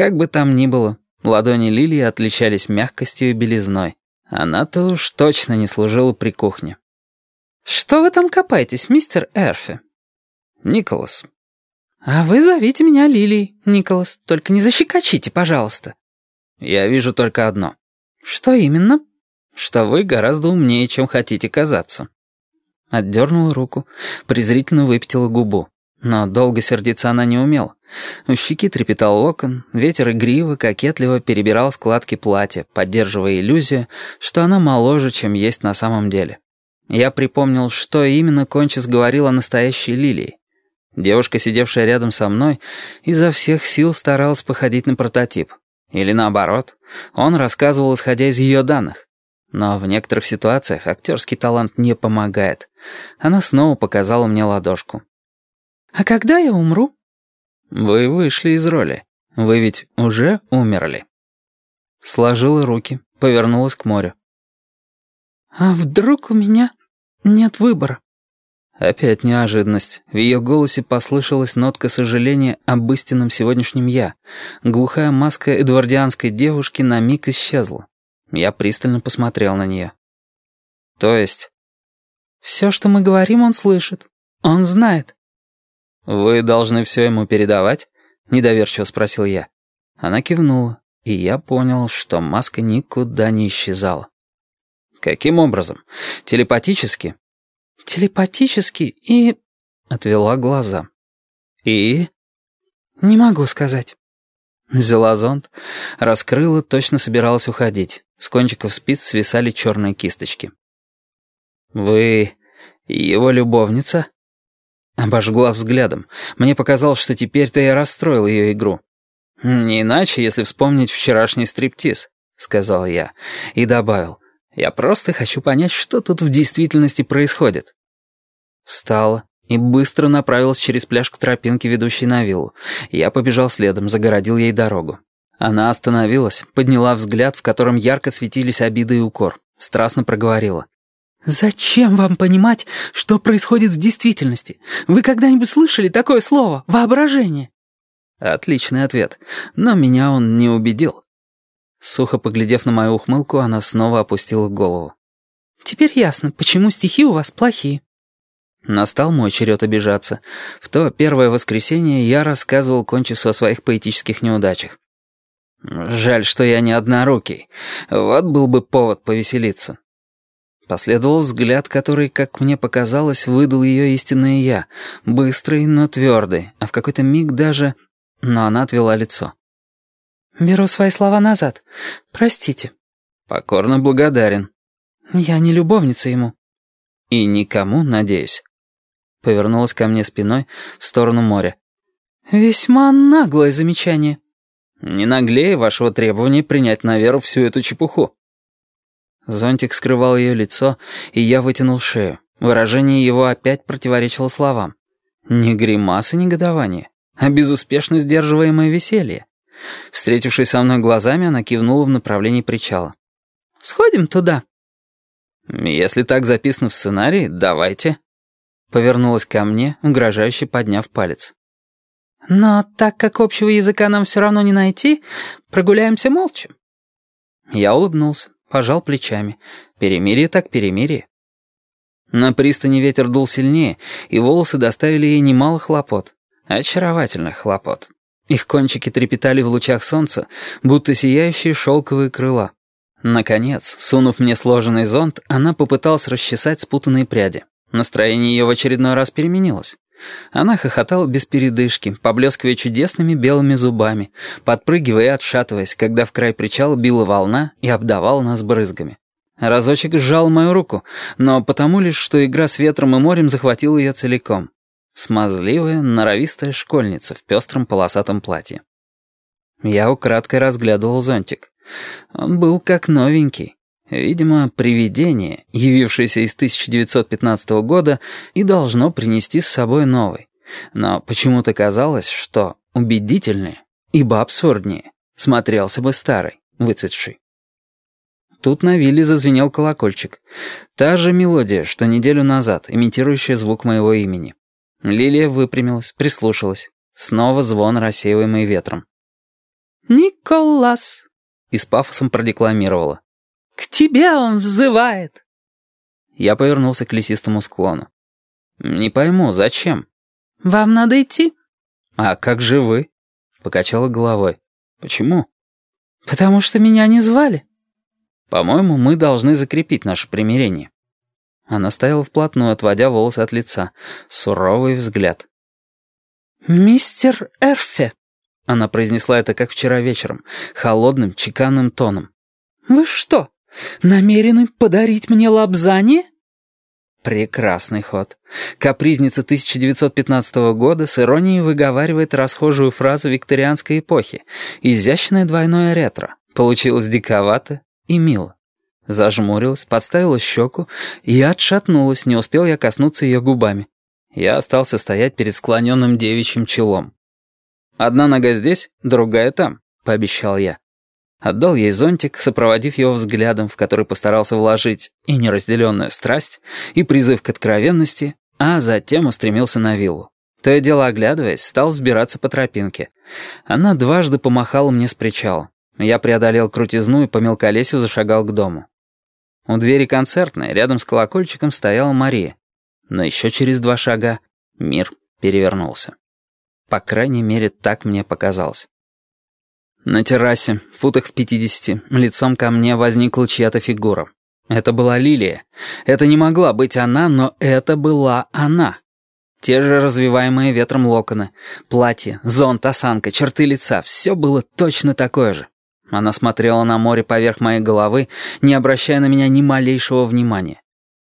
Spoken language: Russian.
Как бы там ни было, ладони Лилии отличались мягкостью и белизной. Она-то уж точно не служила при кухне. «Что вы там копаетесь, мистер Эрфи?» «Николас». «А вы зовите меня Лилией, Николас. Только не защекочите, пожалуйста». «Я вижу только одно». «Что именно?» «Что вы гораздо умнее, чем хотите казаться». Отдернула руку, презрительно выпятила губу. Но долго сердиться она не умела. У щеки трепетал локон, ветер игриво, кокетливо перебирал складки платья, поддерживая иллюзию, что она моложе, чем есть на самом деле. Я припомнил, что именно Кончис говорил о настоящей Лилии. Девушка, сидевшая рядом со мной, изо всех сил старалась походить на прототип. Или наоборот, он рассказывал, исходя из ее данных. Но в некоторых ситуациях актерский талант не помогает. Она снова показала мне ладошку. «А когда я умру?» «Вы вышли из роли. Вы ведь уже умерли». Сложила руки, повернулась к морю. «А вдруг у меня нет выбора?» Опять неожиданность. В ее голосе послышалась нотка сожаления об истинном сегодняшнем «я». Глухая маска эдвардианской девушки на миг исчезла. Я пристально посмотрел на нее. «То есть?» «Все, что мы говорим, он слышит. Он знает». «Вы должны все ему передавать?» — недоверчиво спросил я. Она кивнула, и я понял, что маска никуда не исчезала. «Каким образом? Телепатически?» «Телепатически и...» — отвела глаза. «И?» «Не могу сказать». Взяла зонт, раскрыла, точно собиралась уходить. С кончиков спиц свисали черные кисточки. «Вы его любовница?» Обожгла взглядом. Мне показалось, что теперь-то я расстроил ее игру. «Не иначе, если вспомнить вчерашний стриптиз», — сказал я. И добавил. «Я просто хочу понять, что тут в действительности происходит». Встала и быстро направилась через пляж к тропинке, ведущей на виллу. Я побежал следом, загородил ей дорогу. Она остановилась, подняла взгляд, в котором ярко светились обиды и укор. Страстно проговорила. «Зачем вам понимать, что происходит в действительности? Вы когда-нибудь слышали такое слово «воображение»?» Отличный ответ, но меня он не убедил. Сухо поглядев на мою ухмылку, она снова опустила голову. «Теперь ясно, почему стихи у вас плохие». Настал мой черед обижаться. В то первое воскресенье я рассказывал Кончису о своих поэтических неудачах. Жаль, что я не однорукий. Вот был бы повод повеселиться. Последовал взгляд, который, как мне показалось, выдал ее истинное «я». Быстрый, но твердый, а в какой-то миг даже... Но она отвела лицо. «Беру свои слова назад. Простите». «Покорно благодарен». «Я не любовница ему». «И никому, надеюсь». Повернулась ко мне спиной в сторону моря. «Весьма наглое замечание». «Не наглее вашего требования принять на веру всю эту чепуху». Зонтик скрывал ее лицо, и я вытянул шею. Выражение его опять противоречило словам. Не гримасы негодования, а безуспешно сдерживаемое веселье. Встретившись со мной глазами, она кивнула в направлении причала. «Сходим туда». «Если так записано в сценарии, давайте». Повернулась ко мне, угрожающе подняв палец. «Но так как общего языка нам все равно не найти, прогуляемся молча». Я улыбнулся. Пожал плечами. Перемирие так перемирие. На пристани ветер дул сильнее, и волосы доставили ей немало хлопот. Очаровательных хлопот. Их кончики трепетали в лучах солнца, будто сияющие шелковые крыла. Наконец, сунув мне сложенный зонт, она попыталась расчесать спутанные пряди. Настроение ее в очередной раз переменилось. Она хохотала без передышки, поблескивая чудесными белыми зубами, подпрыгивая и отшатываясь, когда в край причала била волна и обдавала нас брызгами. Разочек сжал мою руку, но потому лишь, что игра с ветром и морем захватила ее целиком. Смазливая, норовистая школьница в пестром полосатом платье. Я украдкой разглядывал зонтик. Он был как новенький. Видимо, привидение, явившееся из 1915 года, и должно принести с собой новый. Но почему-то казалось, что убедительнее, ибо абсурднее, смотрелся бы старый, выцветший. Тут на вилле зазвенел колокольчик. Та же мелодия, что неделю назад, имитирующая звук моего имени. Лилия выпрямилась, прислушалась. Снова звон, рассеиваемый ветром. Николас!» И с пафосом продекламировала. «К тебе он взывает!» Я повернулся к лесистому склону. «Не пойму, зачем?» «Вам надо идти». «А как же вы?» Покачала головой. «Почему?» «Потому что меня не звали». «По-моему, мы должны закрепить наше примирение». Она стояла вплотную, отводя волосы от лица. Суровый взгляд. «Мистер Эрфе», — она произнесла это, как вчера вечером, холодным, чеканным тоном. «Вы что, намерены подарить мне лапзание?» Прекрасный ход. Капризница 1915 года с иронией выговаривает расхожую фразу викторианской эпохи. Изящное двойное ретро. Получилось диковато и мило. Зажмурилась, подставила щеку и отшатнулась, не успел я коснуться ее губами. Я остался стоять перед склоненным девичьим челом. «Одна нога здесь, другая там», — пообещал я. Отдал ей зонтик, сопроводив его взглядом, в который постарался вложить и неразделенную страсть, и призыв к откровенности, а затем устремился на виллу. То и дело оглядываясь, стал взбираться по тропинке. Она дважды помахала мне с причала. Я преодолел крутизну и по мелколесью зашагал к дому. У двери концертной, рядом с колокольчиком, стояла Мария. Но еще через два шага мир перевернулся. По крайней мере, так мне показалось. На террасе, футах в пятидесяти, лицом ко мне возникла чья-то фигура. Это была Лилия. Это не могла быть она, но это была она. Те же развиваемые ветром локоны, платье, зонт, осанка, черты лица — все было точно такое же. Она смотрела на море поверх моей головы, не обращая на меня ни малейшего внимания.